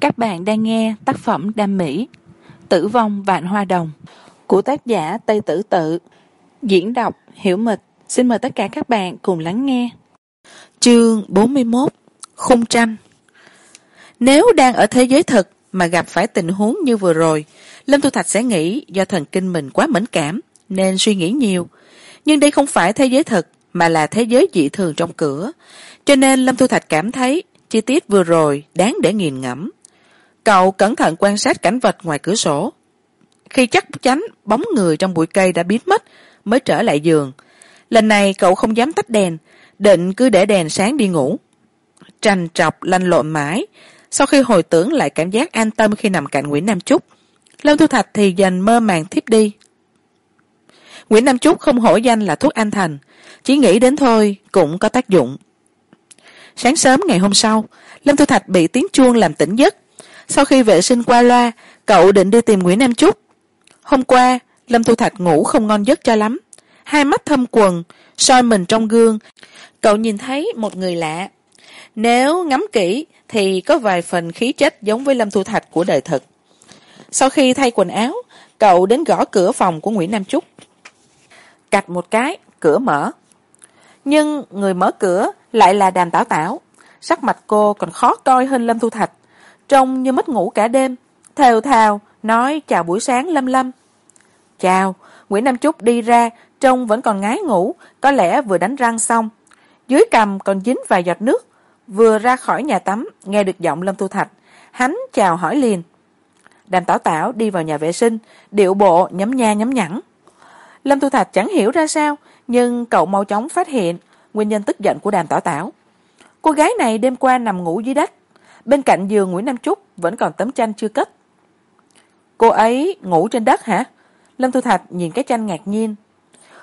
các bạn đang nghe tác phẩm đam mỹ, tử vong vạn hoa đồng, của tác giả tây tử tự. Diễn đọc hiểu mịch. Xin mời tất cả các bạn cùng lắng nghe. Chương bốn mươi mốt, khung tranh. Nếu đang ở thế giới thực mà gặp phải tình huống như vừa rồi, lâm thu thạch sẽ nghĩ do thần kinh mình quá mẫn cảm, nên suy nghĩ nhiều. Nhưng đây không phải thế giới thực, mà là thế giới dị thường trong cửa. Cho nên lâm thu thạch cảm thấy chi tiết vừa rồi đáng để nghiền ngẫm cậu cẩn thận quan sát cảnh vật ngoài cửa sổ. Khi chắc chắn bóng người trong bụi cây đã biến mất, mới trở lại giường. Lần này cậu không dám tắt đèn, định cứ để đèn sáng đi ngủ. Trằn trọc lanh lộn mãi. Sau khi hồi tưởng lại cảm giác an tâm khi nằm cạnh nguyễn nam trúc lâm thu thạch thì dần mơ màng thiếp đi. Nguyễn nam trúc không hổ danh là thuốc an Thành, chỉ nghĩ đến thôi cũng có tác dụng. Sáng sớm ngày hôm sau, lâm thu thạch bị tiếng chuông làm tỉnh giấc sau khi vệ sinh qua loa, cậu định đi tìm nguyễn nam trúc. Hôm qua, lâm thu thạch ngủ không ngon giấc cho lắm. Hai mắt thâm quần soi mình trong gương. Cậu nhìn thấy một người lạ. Nếu ngắm kỹ thì có vài phần khí chất giống với lâm thu thạch của đời thực. Sau khi thay quần áo, cậu đến gõ cửa phòng của nguyễn nam trúc. Cạch một cái, cửa mở. Nhưng người mở cửa lại là đàm tảo tảo. Sắc mặt cô còn khó coi hơn lâm thu thạch trông như mất ngủ cả đêm, thều thào nói chào buổi sáng lâm lâm. Chào, nguyễn nam trúc đi ra, trông vẫn còn ngái ngủ, có lẽ vừa đánh răng xong. Dưới cằm còn dính vài giọt nước, vừa ra khỏi nhà tắm, nghe được giọng lâm thu thạch. Hắn chào hỏi liền. Đàm tảo tảo đi vào nhà vệ sinh, điệu bộ nhấm nha nhấm nhẵn. Lâm thu thạch chẳng hiểu ra sao, nhưng cậu mau chóng phát hiện nguyên nhân tức giận của đàm tảo tảo. Cô gái này đêm qua nằm ngủ dưới đất bên cạnh giường nguyễn nam trúc, vẫn còn tấm tranh chưa cất. Cô ấy ngủ trên đất hả? Lâm thu thạch nhìn cái tranh ngạc nhiên.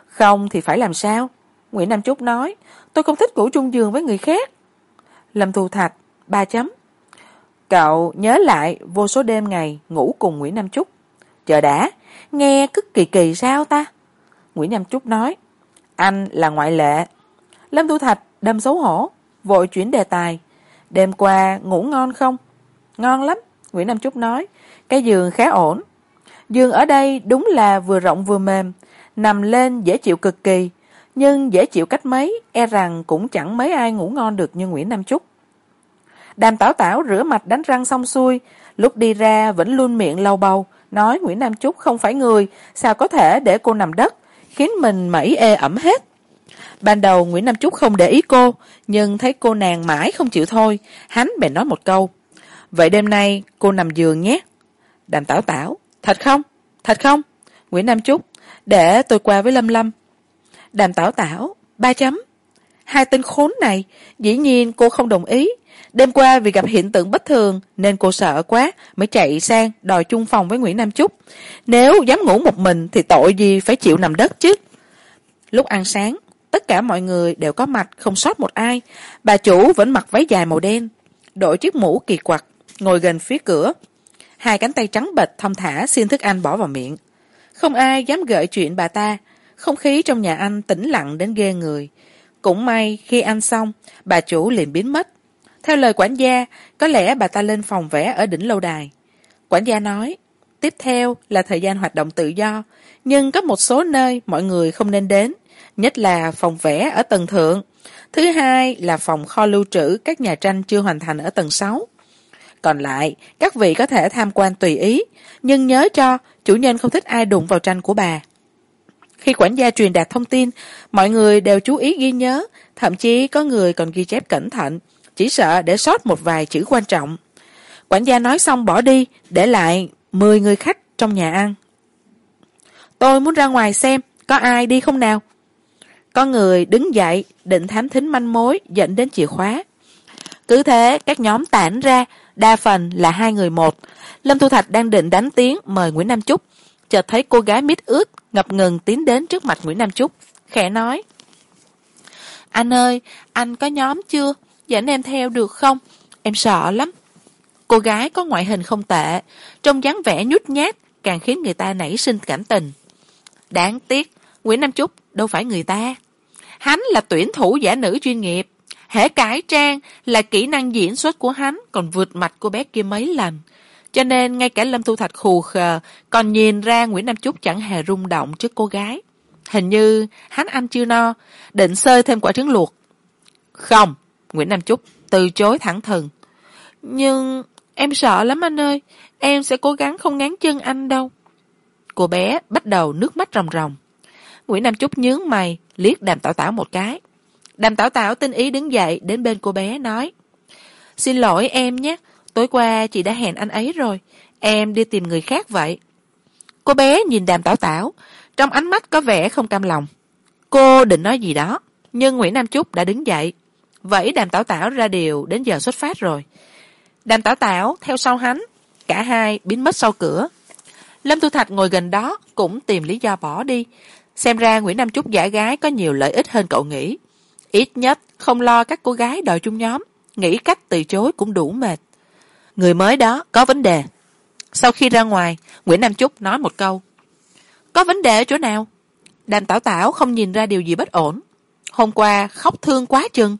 Không thì phải làm sao? Nguyễn nam trúc nói, tôi không thích ngủ chung giường với người khác. Lâm thu thạch, ba chấm. Cậu nhớ lại vô số đêm ngày ngủ cùng nguyễn nam trúc. Chờ đã, nghe cứ kỳ kỳ sao ta? Nguyễn nam trúc nói, anh là ngoại lệ. Lâm thu thạch đâm xấu hổ, vội chuyển đề tài đêm qua ngủ ngon không? Ngon lắm, nguyễn nam trúc nói. Cái giường khá ổn. Giường ở đây đúng là vừa rộng vừa mềm, nằm lên dễ chịu cực kỳ. Nhưng dễ chịu cách mấy e rằng cũng chẳng mấy ai ngủ ngon được như nguyễn nam trúc đàm tảo tảo rửa mặt đánh răng xong xuôi, lúc đi ra vẫn luôn miệng lau bầu, nói nguyễn nam trúc không phải người, sao có thể để cô nằm đất, khiến mình mẩy ê ẩm hết ban đầu nguyễn nam trúc không để ý cô, nhưng thấy cô nàng mãi không chịu thôi, hắn bèn nói một câu. Vậy đêm nay cô nằm giường nhé. Đàm tảo tảo, thật không? Thật không? Nguyễn nam trúc, để tôi qua với lâm lâm. Đàm tảo tảo, ba chấm. Hai tên khốn này, dĩ nhiên cô không đồng ý. Đêm qua vì gặp hiện tượng bất thường nên cô sợ quá mới chạy sang đòi chung phòng với nguyễn nam trúc. Nếu dám ngủ một mình thì tội gì phải chịu nằm đất chứ? Lúc ăn sáng tất cả mọi người đều có mặt, không sót một ai. Bà chủ vẫn mặc váy dài màu đen, đội chiếc mũ kỳ quặc, ngồi gần phía cửa. Hai cánh tay trắng bệch thong thả xin thức ăn bỏ vào miệng. Không ai dám gợi chuyện bà ta. Không khí trong nhà anh tĩnh lặng đến ghê người. Cũng may khi ăn xong, bà chủ liền biến mất. Theo lời quản gia, có lẽ bà ta lên phòng vẽ ở đỉnh lâu đài. Quản gia nói, tiếp theo là thời gian hoạt động tự do, nhưng có một số nơi mọi người không nên đến nhất là phòng vẽ ở tầng thượng. Thứ hai là phòng kho lưu trữ các nhà tranh chưa hoàn thành ở tầng sáu. Còn lại, các vị có thể tham quan tùy ý, nhưng nhớ cho, chủ nhân không thích ai đụng vào tranh của bà. Khi quản gia truyền đạt thông tin, mọi người đều chú ý ghi nhớ, thậm chí có người còn ghi chép cẩn thận, chỉ sợ để sót một vài chữ quan trọng. Quản gia nói xong bỏ đi, để lại mười người khách trong nhà ăn. Tôi muốn ra ngoài xem, có ai đi không nào? Có người đứng dậy, định thám thính manh mối, dẫn đến chìa khóa. Cứ thế, các nhóm tản ra, đa phần là hai người một. Lâm thu thạch đang định đánh tiếng mời nguyễn nam trúc chợt thấy cô gái mít ướt, ngập ngừng tiến đến trước mặt nguyễn nam trúc khẽ nói. Anh ơi, anh có nhóm chưa? Dẫn em theo được không? Em sợ lắm. Cô gái có ngoại hình không tệ, trông dáng vẻ nhút nhát, càng khiến người ta nảy sinh cảm tình. Đáng tiếc, nguyễn nam trúc đâu phải người ta hắn là tuyển thủ giả nữ chuyên nghiệp. Hễ cải trang là kỹ năng diễn xuất của hắn, còn vượt mặt cô bé kia mấy lần. Cho nên ngay cả lâm thu thạch khù khờ, còn nhìn ra nguyễn nam trúc chẳng hề rung động trước cô gái. Hình như hắn ăn chưa no, định xơi thêm quả trứng luộc. Không, nguyễn nam trúc từ chối thẳng thừng. Nhưng em sợ lắm anh ơi, em sẽ cố gắng không ngán chân anh đâu. Cô bé bắt đầu nước mắt ròng ròng. Nguyễn nam trúc nhướng mày liếc đàm tảo tảo một cái. Đàm tảo tảo tinh ý đứng dậy, đến bên cô bé, nói, xin lỗi em nhé, tối qua chị đã hẹn anh ấy rồi, em đi tìm người khác vậy. Cô bé nhìn đàm tảo tảo, trong ánh mắt có vẻ không cam lòng. Cô định nói gì đó, nhưng nguyễn nam chúc đã đứng dậy, vẫy đàm tảo tảo ra điều đến giờ xuất phát rồi. Đàm tảo tảo theo sau hắn, cả hai biến mất sau cửa. Lâm thu thạch ngồi gần đó cũng tìm lý do bỏ đi xem ra nguyễn nam trúc giả gái có nhiều lợi ích hơn cậu nghĩ. Ít nhất, không lo các cô gái đòi chung nhóm. Nghĩ cách từ chối cũng đủ mệt. Người mới đó, có vấn đề. Sau khi ra ngoài, nguyễn nam trúc nói một câu. Có vấn đề ở chỗ nào? Đàm tảo tảo không nhìn ra điều gì bất ổn. Hôm qua, khóc thương quá chừng.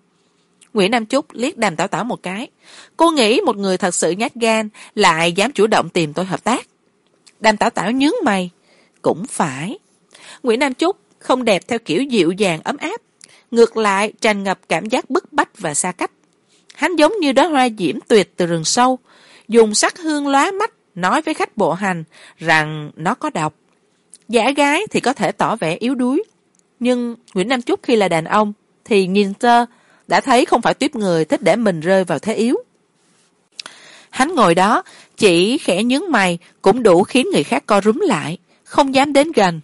Nguyễn nam trúc liếc đàm tảo tảo một cái. Cô nghĩ một người thật sự nhát gan lại dám chủ động tìm tôi hợp tác. Đàm tảo tảo nhướng mày. Cũng phải nguyễn nam trúc không đẹp theo kiểu dịu dàng, ấm áp, ngược lại tràn ngập cảm giác bức bách và xa cách. Hắn giống như đóa hoa diễm tuyệt từ rừng sâu, dùng sắc hương lóa mắt nói với khách bộ hành rằng nó có độc. Giả gái thì có thể tỏ vẻ yếu đuối, nhưng nguyễn nam trúc khi là đàn ông thì nhìn tơ đã thấy không phải tuyếp người thích để mình rơi vào thế yếu. Hắn ngồi đó, chỉ khẽ nhướng mày cũng đủ khiến người khác co rúm lại, không dám đến gần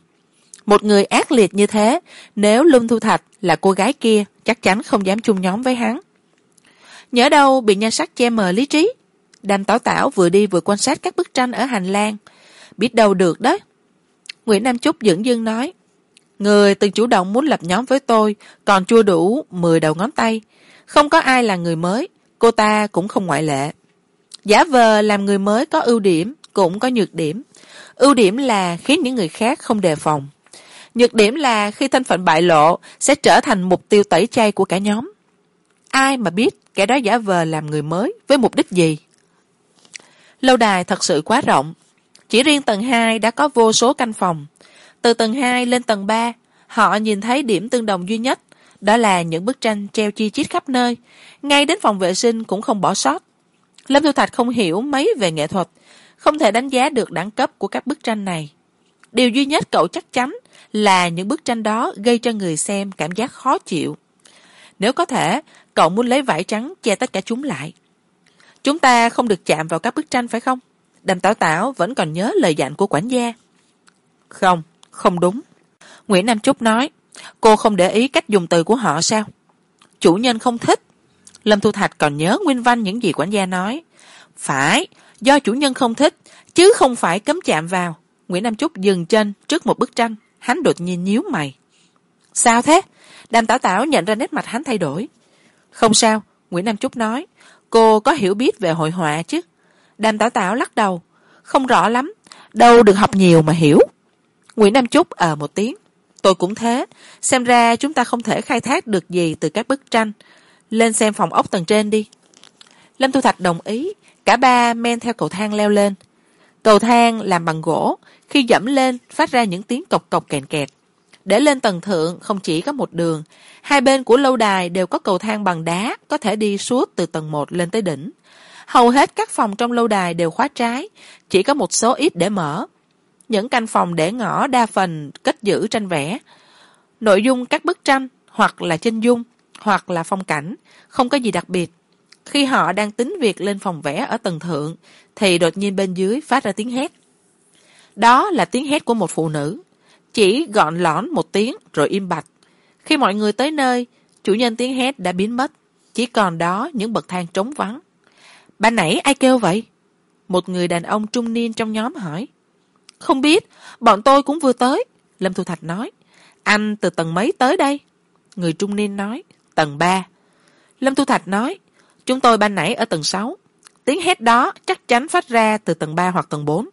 một người ác liệt như thế, nếu lung thu thạch là cô gái kia, chắc chắn không dám chung nhóm với hắn. Nhớ đâu bị nhan sắc che mờ lý trí, đàm tảo tảo vừa đi vừa quan sát các bức tranh ở hành lang. Biết đâu được đó. Nguyễn nam trúc dưỡng dưng nói, người từng chủ động muốn lập nhóm với tôi, còn chưa đủ mười đầu ngón tay. Không có ai là người mới, cô ta cũng không ngoại lệ. Giả vờ làm người mới có ưu điểm, cũng có nhược điểm. Ưu điểm là khiến những người khác không đề phòng nhược điểm là khi thân phận bại lộ, sẽ trở thành mục tiêu tẩy chay của cả nhóm. Ai mà biết kẻ đó giả vờ làm người mới với mục đích gì? Lâu đài thật sự quá rộng. Chỉ riêng tầng hai đã có vô số căn phòng. Từ tầng hai lên tầng ba, họ nhìn thấy điểm tương đồng duy nhất, đó là những bức tranh treo chi chít khắp nơi. Ngay đến phòng vệ sinh cũng không bỏ sót. Lâm thu thạch không hiểu mấy về nghệ thuật, không thể đánh giá được đẳng cấp của các bức tranh này điều duy nhất cậu chắc chắn là những bức tranh đó gây cho người xem cảm giác khó chịu. Nếu có thể, cậu muốn lấy vải trắng che tất cả chúng lại. Chúng ta không được chạm vào các bức tranh, phải không? Đàm tảo tảo vẫn còn nhớ lời dặn của quản gia. Không không đúng. Nguyễn nam trúc nói, cô không để ý cách dùng từ của họ sao? Chủ nhân không thích. Lâm thu thạch còn nhớ nguyên văn những gì quản gia nói. Phải, do chủ nhân không thích, chứ không phải cấm chạm vào nguyễn nam trúc dừng chân trước một bức tranh, hắn đột nhiên nhíu mày. Sao thế? Đàm tảo tảo nhận ra nét mặt hắn thay đổi. Không sao, nguyễn nam trúc nói, cô có hiểu biết về hội họa chứ? Đàm tảo tảo lắc đầu, không rõ lắm, đâu được học nhiều mà hiểu. Nguyễn nam trúc ờ một tiếng, tôi cũng thế, xem ra chúng ta không thể khai thác được gì từ các bức tranh. Lên xem phòng ốc tầng trên đi. Lâm thu thạch đồng ý, cả ba men theo cầu thang leo lên cầu thang làm bằng gỗ. Khi dẫm lên, phát ra những tiếng cộc cộc kèn kẹt. Để lên tầng thượng, không chỉ có một đường, hai bên của lâu đài đều có cầu thang bằng đá, có thể đi suốt từ tầng một lên tới đỉnh. Hầu hết các phòng trong lâu đài đều khóa trái, chỉ có một số ít để mở. Những căn phòng để ngõ, đa phần cất giữ tranh vẽ. Nội dung các bức tranh, hoặc là chân dung, hoặc là phong cảnh, không có gì đặc biệt khi họ đang tính việc lên phòng vẽ ở tầng thượng, thì đột nhiên bên dưới phát ra tiếng hét. Đó là tiếng hét của một phụ nữ. Chỉ gọn lõn một tiếng rồi im bặt. Khi mọi người tới nơi, chủ nhân tiếng hét đã biến mất. Chỉ còn đó những bậc thang trống vắng. Ban nãy ai kêu vậy? Một người đàn ông trung niên trong nhóm hỏi. Không biết, bọn tôi cũng vừa tới, lâm thu thạch nói. Anh từ tầng mấy tới đây? Người trung niên nói. Tầng ba. Lâm thu thạch nói chúng tôi ban nãy ở tầng sáu. Tiếng hét đó chắc chắn phát ra từ tầng ba hoặc tầng bốn.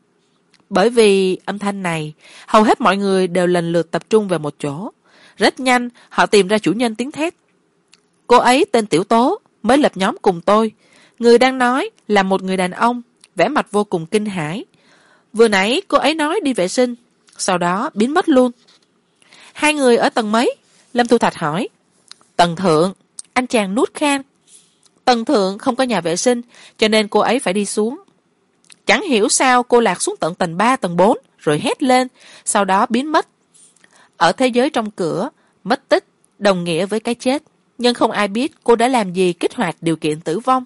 Bởi vì âm thanh này, hầu hết mọi người đều lần lượt tập trung về một chỗ. Rất nhanh, họ tìm ra chủ nhân tiếng thét. Cô ấy tên tiểu tố, mới lập nhóm cùng tôi. Người đang nói là một người đàn ông, vẻ mặt vô cùng kinh hãi. Vừa nãy cô ấy nói đi vệ sinh, sau đó biến mất luôn. Hai người ở tầng mấy? Lâm thu thạch hỏi. Tầng thượng, anh chàng nút khan tầng thượng không có nhà vệ sinh, cho nên cô ấy phải đi xuống. Chẳng hiểu sao cô lạc xuống tận tầng ba, tầng bốn, rồi hét lên, sau đó biến mất. Ở thế giới trong cửa, mất tích, đồng nghĩa với cái chết, nhưng không ai biết cô đã làm gì kích hoạt điều kiện tử vong.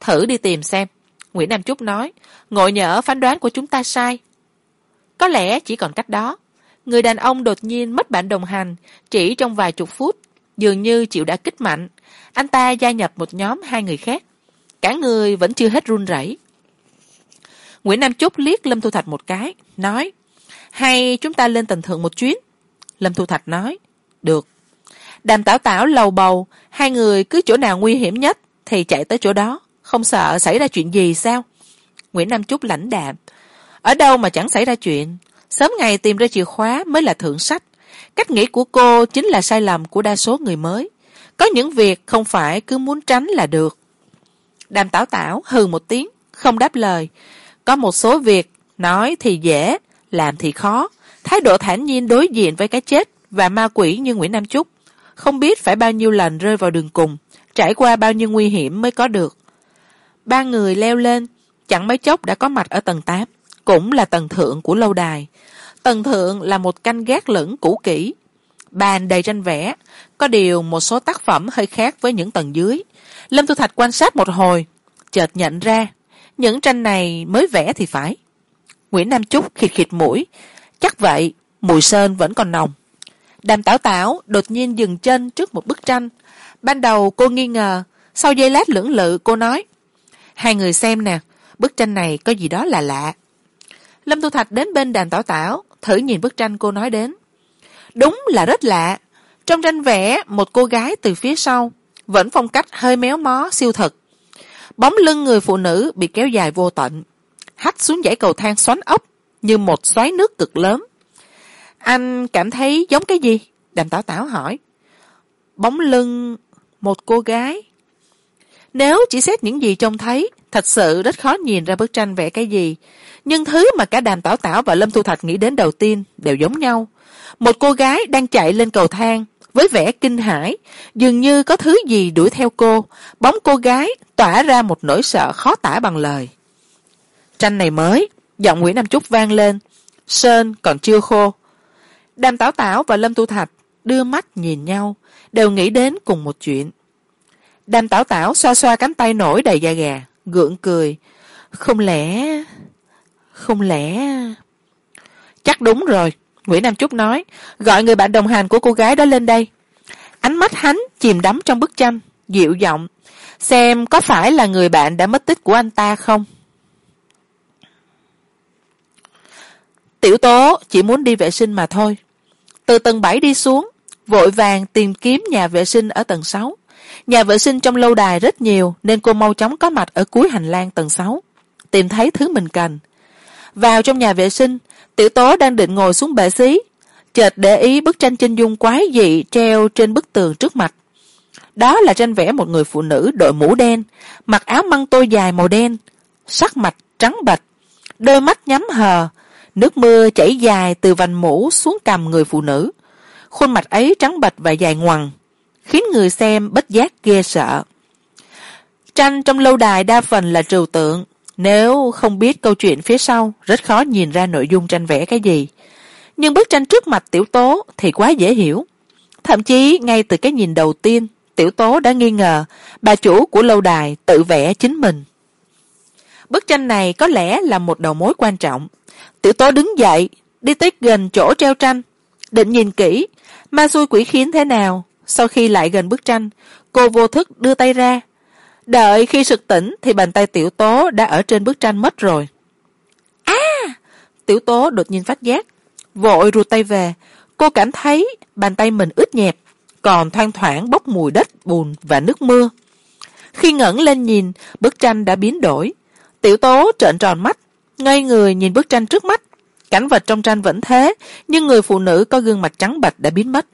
Thử đi tìm xem. Nguyễn nam trúc nói, ngộ nhỡ phán đoán của chúng ta sai. Có lẽ chỉ còn cách đó. Người đàn ông đột nhiên mất bạn đồng hành, chỉ trong vài chục phút dường như chịu đã kích mạnh. Anh ta gia nhập một nhóm hai người khác. Cả người vẫn chưa hết run rẩy. Nguyễn nam chúc liếc lâm thu thạch một cái, nói, hay chúng ta lên tầng thượng một chuyến. Lâm thu thạch nói, được. Đàm tảo tảo lầu bầu, hai người cứ chỗ nào nguy hiểm nhất thì chạy tới chỗ đó, không sợ xảy ra chuyện gì sao? Nguyễn nam chúc lãnh đạm, ở đâu mà chẳng xảy ra chuyện? Sớm ngày tìm ra chìa khóa mới là thượng sách cách nghĩ của cô chính là sai lầm của đa số người mới. Có những việc không phải cứ muốn tránh là được. Đàm tảo tảo hừ một tiếng, không đáp lời. Có một số việc nói thì dễ, làm thì khó. Thái độ thản nhiên đối diện với cái chết và ma quỷ như nguyễn nam trúc không biết phải bao nhiêu lần rơi vào đường cùng, trải qua bao nhiêu nguy hiểm mới có được. Ba người leo lên, chẳng mấy chốc đã có mặt ở tầng tám, cũng là tầng thượng của lâu đài tầng thượng là một canh gác lửng cũ kỹ. Bàn đầy tranh vẽ, có điều một số tác phẩm hơi khác với những tầng dưới. Lâm thu thạch quan sát một hồi, chợt nhận ra những tranh này mới vẽ thì phải. Nguyễn nam trúc khịt khịt mũi, chắc vậy, mùi sơn vẫn còn nồng. Đàm tảo tảo đột nhiên dừng chân trước một bức tranh. Ban đầu cô nghi ngờ, sau giây lát lưỡng lự cô nói, hai người xem nè, bức tranh này có gì đó là lạ. Lâm thu thạch đến bên đàm tảo tảo thử nhìn bức tranh cô nói đến. Đúng là rất lạ. Trong tranh vẽ, một cô gái từ phía sau vẫn phong cách hơi méo mó, siêu thực bóng lưng người phụ nữ bị kéo dài vô tận. Hắt xuống dãy cầu thang xoắn ốc như một xoáy nước cực lớn. Anh cảm thấy giống cái gì? Đàm tảo tảo hỏi. Bóng lưng một cô gái. Nếu chỉ xét những gì trông thấy thật sự rất khó nhìn ra bức tranh vẽ cái gì. Nhưng thứ mà cả đàm tảo tảo và lâm thu thạch nghĩ đến đầu tiên đều giống nhau. Một cô gái đang chạy lên cầu thang với vẻ kinh hãi, dường như có thứ gì đuổi theo cô. Bóng cô gái tỏa ra một nỗi sợ khó tả bằng lời. Tranh này mới, giọng nguyễn nam trúc vang lên. Sơn còn chưa khô. Đàm tảo tảo và lâm tu thạch đưa mắt nhìn nhau, đều nghĩ đến cùng một chuyện. Đàm tảo tảo xoa xoa cánh tay nổi đầy da gà gượng cười. Không lẽ không lẽ, chắc đúng rồi, nguyễn nam trúc nói. Gọi người bạn đồng hành của cô gái đó lên đây. Ánh mắt hắn chìm đắm trong bức tranh, dịu giọng. Xem có phải là người bạn đã mất tích của anh ta không? Tiểu tố chỉ muốn đi vệ sinh mà thôi. Từ tầng bảy đi xuống, vội vàng tìm kiếm nhà vệ sinh ở tầng sáu nhà vệ sinh trong lâu đài rất nhiều, nên cô mau chóng có mặt ở cuối hành lang tầng sáu, tìm thấy thứ mình cần. Vào trong nhà vệ sinh, tiểu tố đang định ngồi xuống bệ xí, chợt để ý bức tranh chân dung quái dị treo trên bức tường trước mặt. Đó là tranh vẽ một người phụ nữ đội mũ đen, mặc áo măng tô dài màu đen, sắc mặt trắng bệch, đôi mắt nhắm hờ, nước mưa chảy dài từ vành mũ xuống cằm người phụ nữ. Khuôn mặt ấy trắng bệch và dài ngoằn khiến người xem bất giác ghê sợ. Tranh trong lâu đài đa phần là trừu tượng. Nếu không biết câu chuyện phía sau, rất khó nhìn ra nội dung tranh vẽ cái gì. Nhưng bức tranh trước mặt tiểu tố thì quá dễ hiểu. Thậm chí ngay từ cái nhìn đầu tiên, tiểu tố đã nghi ngờ bà chủ của lâu đài tự vẽ chính mình. Bức tranh này có lẽ là một đầu mối quan trọng. Tiểu tố đứng dậy, đi tới gần chỗ treo tranh, định nhìn kỹ, ma xui quỷ khiến thế nào sau khi lại gần bức tranh cô vô thức đưa tay ra. Đợi khi sực tỉnh thì bàn tay tiểu tố đã ở trên bức tranh mất rồi. A tiểu tố đột nhiên phát giác vội rụt tay về. Cô cảm thấy bàn tay mình ướt nhẹp còn thoang thoảng bốc mùi đất bùn và nước mưa. Khi ngẩng lên nhìn bức tranh đã biến đổi. Tiểu tố trợn tròn mắt ngây người nhìn bức tranh trước mắt. Cảnh vật trong tranh vẫn thế nhưng người phụ nữ có gương mặt trắng bệch đã biến mất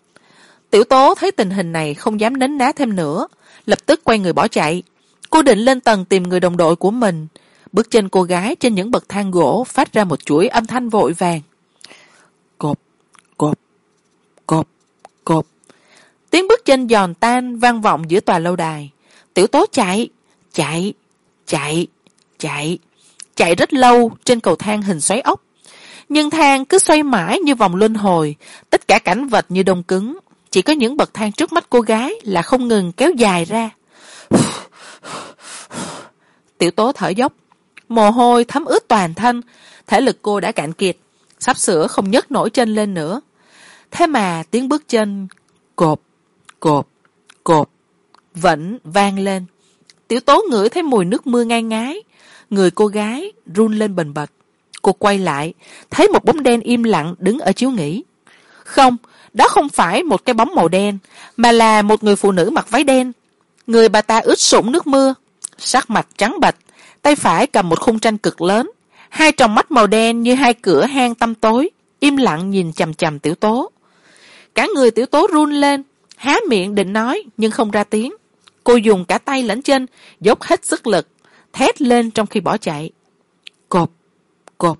tiểu tố thấy tình hình này không dám nấn ná thêm nữa, lập tức quay người bỏ chạy. Cô định lên tầng tìm người đồng đội của mình. Bước chân cô gái trên những bậc thang gỗ phát ra một chuỗi âm thanh vội vàng. Cộp cộp cộp cộp. Tiếng bước chân giòn tan vang vọng giữa tòa lâu đài. Tiểu tố chạy chạy chạy chạy. Chạy rất lâu trên cầu thang hình xoáy ốc. Nhưng thang cứ xoay mãi như vòng luân hồi. Tất cả cảnh vật như đông cứng chỉ có những bậc thang trước mắt cô gái là không ngừng kéo dài ra. Tiểu tố thở dốc. Mồ hôi thấm ướt toàn thân. Thể lực cô đã cạn kiệt. Sắp sửa không nhấc nổi chân lên nữa. Thế mà tiếng bước chân cộp cộp cộp vẫn vang lên. Tiểu tố ngửi thấy mùi nước mưa ngai ngái. Người cô gái run lên bần bật. Cô quay lại, thấy một bóng đen im lặng đứng ở chiếu nghỉ. Không đó không phải một cái bóng màu đen, mà là một người phụ nữ mặc váy đen. Người bà ta ướt sũng nước mưa, sắc mặt trắng bạch tay phải cầm một khung tranh cực lớn, hai tròng mắt màu đen như hai cửa hang tăm tối, im lặng nhìn chằm chằm tiểu tố. Cả người tiểu tố run lên, há miệng định nói nhưng không ra tiếng. Cô dùng cả tay lẫn chân, dốc hết sức lực, thét lên trong khi bỏ chạy. Cộp cộp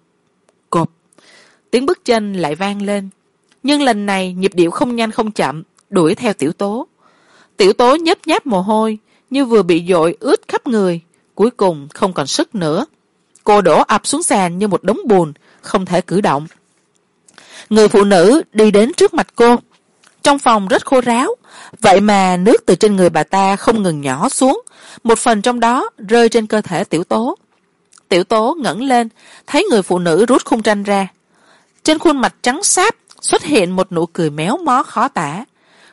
cộp. Tiếng bước chân lại vang lên nhưng lần này nhịp điệu không nhanh không chậm, đuổi theo tiểu tố. Tiểu tố nhấp nháp mồ hôi, như vừa bị dội ướt khắp người, cuối cùng không còn sức nữa. Cô đổ ập xuống sàn như một đống bùn, không thể cử động. Người phụ nữ đi đến trước mặt cô. Trong phòng rất khô ráo, vậy mà nước từ trên người bà ta không ngừng nhỏ xuống, một phần trong đó rơi trên cơ thể tiểu tố. Tiểu tố ngẩng lên, thấy người phụ nữ rút khung tranh ra. Trên khuôn mặt trắng sáp xuất hiện một nụ cười méo mó khó tả.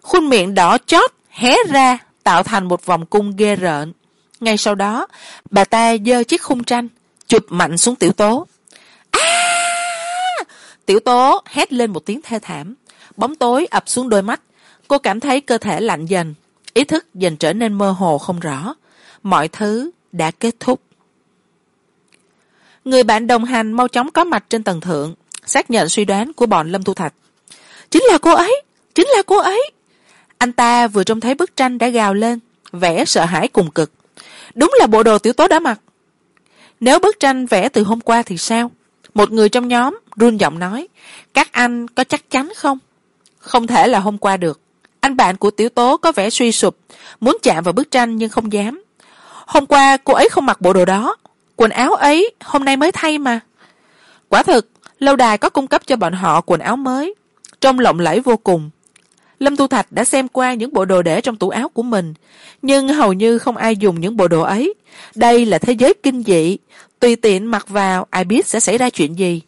Khuôn miệng đỏ chót hé ra, tạo thành một vòng cung ghê rợn. Ngay sau đó, bà ta giơ chiếc khung tranh, chụp mạnh xuống tiểu tố. A! Tiểu tố hét lên một tiếng thê thảm. Bóng tối ập xuống đôi mắt. Cô cảm thấy cơ thể lạnh dần, ý thức dần trở nên mơ hồ không rõ. Mọi thứ đã kết thúc. Người bạn đồng hành mau chóng có mặt trên tầng thượng, xác nhận suy đoán của bọn lâm thu thạch chính là cô ấy, chính là cô ấy. Anh ta vừa trông thấy bức tranh đã gào lên vẽ sợ hãi cùng cực. Đúng là bộ đồ tiểu tố đã mặc. Nếu bức tranh vẽ từ hôm qua thì sao? Một người trong nhóm, run giọng nói, các anh có chắc chắn không? Không thể là hôm qua được. Anh bạn của tiểu tố có vẻ suy sụp, muốn chạm vào bức tranh nhưng không dám. Hôm qua cô ấy không mặc bộ đồ đó. Quần áo ấy hôm nay mới thay mà. Quả thực, lâu đài có cung cấp cho bọn họ quần áo mới trông lộng lẫy vô cùng. Lâm tu thạch đã xem qua những bộ đồ để trong tủ áo của mình, nhưng hầu như không ai dùng những bộ đồ ấy. Đây là thế giới kinh dị. Tùy tiện mặc vào, ai biết sẽ xảy ra chuyện gì.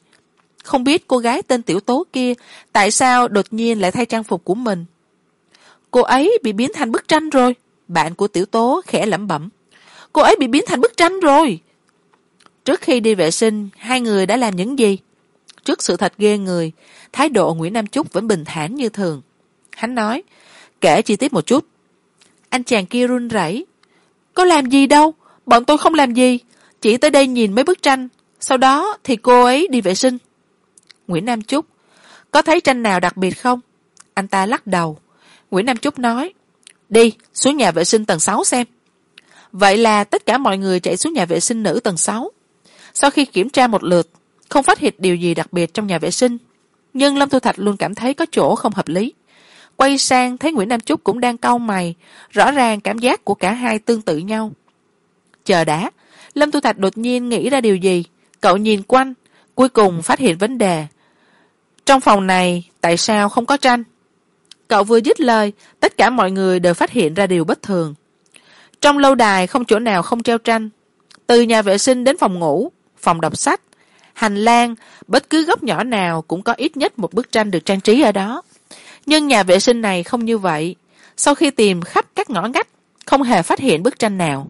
Không biết cô gái tên tiểu tố kia tại sao đột nhiên lại thay trang phục của mình. Cô ấy bị biến thành bức tranh rồi. Bạn của tiểu tố khẽ lẩm bẩm. Cô ấy bị biến thành bức tranh rồi. Trước khi đi vệ sinh, hai người đã làm những gì? Trước sự thật ghê người, thái độ nguyễn nam trúc vẫn bình thản như thường. Hắn nói, kể chi tiết một chút. Anh chàng kia run rẩy, có làm gì đâu, bọn tôi không làm gì, chỉ tới đây nhìn mấy bức tranh, sau đó thì cô ấy đi vệ sinh. Nguyễn nam trúc có thấy tranh nào đặc biệt không? Anh ta lắc đầu. Nguyễn nam trúc nói, đi, xuống nhà vệ sinh tầng sáu xem. Vậy là tất cả mọi người chạy xuống nhà vệ sinh nữ tầng sáu. Sau khi kiểm tra một lượt không phát hiện điều gì đặc biệt trong nhà vệ sinh. Nhưng lâm thu thạch luôn cảm thấy có chỗ không hợp lý. Quay sang thấy nguyễn nam trúc cũng đang cau mày, rõ ràng cảm giác của cả hai tương tự nhau. Chờ đã, lâm thu thạch đột nhiên nghĩ ra điều gì. Cậu nhìn quanh, cuối cùng phát hiện vấn đề. Trong phòng này, tại sao không có tranh? Cậu vừa dứt lời, tất cả mọi người đều phát hiện ra điều bất thường. Trong lâu đài không chỗ nào không treo tranh. Từ nhà vệ sinh đến phòng ngủ, phòng đọc sách hành lang, bất cứ góc nhỏ nào cũng có ít nhất một bức tranh được trang trí ở đó. Nhưng nhà vệ sinh này không như vậy. Sau khi tìm khắp các ngõ ngách, không hề phát hiện bức tranh nào.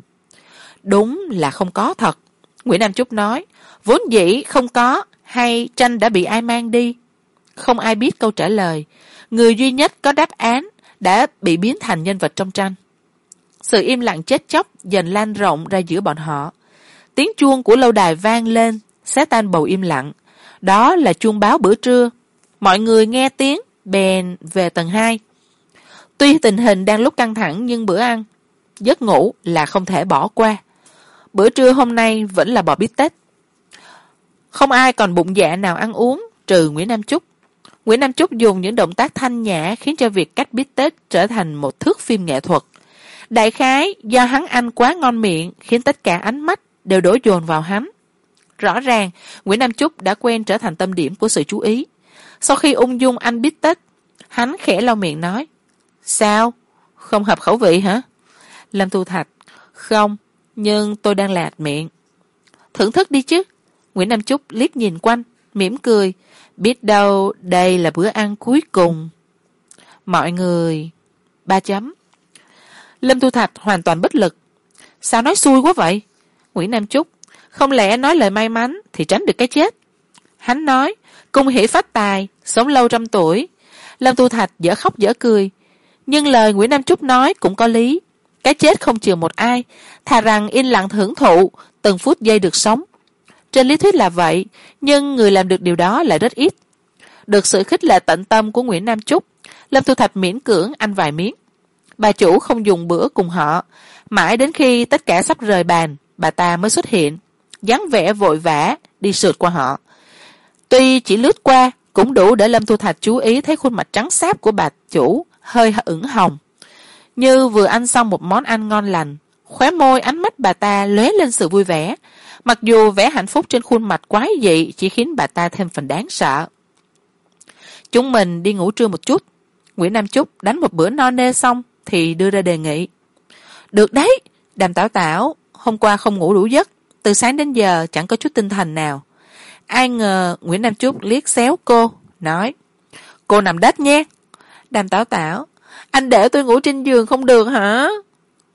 Đúng là không có thật. Nguyễn nam trúc nói, vốn dĩ không có, hay tranh đã bị ai mang đi? Không ai biết câu trả lời. Người duy nhất có đáp án đã bị biến thành nhân vật trong tranh. Sự im lặng chết chóc dần lan rộng ra giữa bọn họ. Tiếng chuông của lâu đài vang lên xé tan bầu im lặng. Đó là chuông báo bữa trưa. Mọi người nghe tiếng, bèn về tầng hai. Tuy tình hình đang lúc căng thẳng nhưng bữa ăn, giấc ngủ là không thể bỏ qua. Bữa trưa hôm nay vẫn là bò bít tết. Không ai còn bụng dạ nào ăn uống, trừ nguyễn nam Chúc. nguyễn nam Chúc dùng những động tác thanh nhã khiến cho việc cắt bít tết trở thành một thước phim nghệ thuật. Đại khái do hắn ăn quá ngon miệng khiến tất cả ánh mắt đều đổ dồn vào hắn rõ ràng, nguyễn nam Chúc đã quen trở thành tâm điểm của sự chú ý. Sau khi ung dung anh bít tết, hắn khẽ lau miệng nói, sao? Không hợp khẩu vị hả? Lâm thu thạch, không, nhưng tôi đang lạt miệng. Thưởng thức đi chứ. Nguyễn nam Chúc liếc nhìn quanh, mỉm cười, biết đâu đây là bữa ăn cuối cùng. Mọi người, ba chấm. Lâm thu thạch hoàn toàn bất lực, sao nói xui quá vậy? Nguyễn nam Chúc không lẽ nói lời may mắn thì tránh được cái chết? Hắn nói, cung hỷ phát tài, sống lâu trăm tuổi. Lâm tu thạch dở khóc dở cười. Nhưng lời nguyễn nam trúc nói cũng có lý. Cái chết không chừa một ai. Thà rằng yên lặng hưởng thụ, từng phút giây được sống. Trên lý thuyết là vậy, nhưng người làm được điều đó lại rất ít. Được sự khích lệ tận tâm của nguyễn nam trúc, lâm tu thạch miễn cưỡng ăn vài miếng. Bà chủ không dùng bữa cùng họ. Mãi đến khi tất cả sắp rời bàn, bà ta mới xuất hiện dáng vẻ vội vã đi sượt qua họ. Tuy chỉ lướt qua, cũng đủ để lâm thu thạch chú ý thấy khuôn mặt trắng sáp của bà chủ hơi ửng hồng. Như vừa ăn xong một món ăn ngon lành, khóe môi ánh mắt bà ta lóe lên sự vui vẻ. Mặc dù vẻ hạnh phúc trên khuôn mặt quái dị chỉ khiến bà ta thêm phần đáng sợ. Chúng mình đi ngủ trưa một chút. Nguyễn nam trúc đánh một bữa no nê xong thì đưa ra đề nghị. Được đấy, đàm tảo tảo, hôm qua không ngủ đủ giấc từ sáng đến giờ chẳng có chút tinh thần nào. Ai ngờ nguyễn nam trúc liếc xéo cô, nói, cô nằm đất nhé. Đàm tảo tảo, anh để tôi ngủ trên giường không được hả?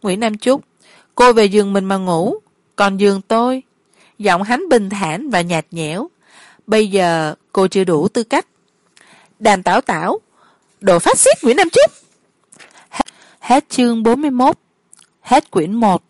Nguyễn nam trúc cô về giường mình mà ngủ, còn giường tôi. Giọng hắn bình thản và nhạt nhẽo, bây giờ cô chưa đủ tư cách. Đàm tảo tảo, đồ phát xít nguyễn nam trúc hết chương bốn mươi mốt, hết quyển một.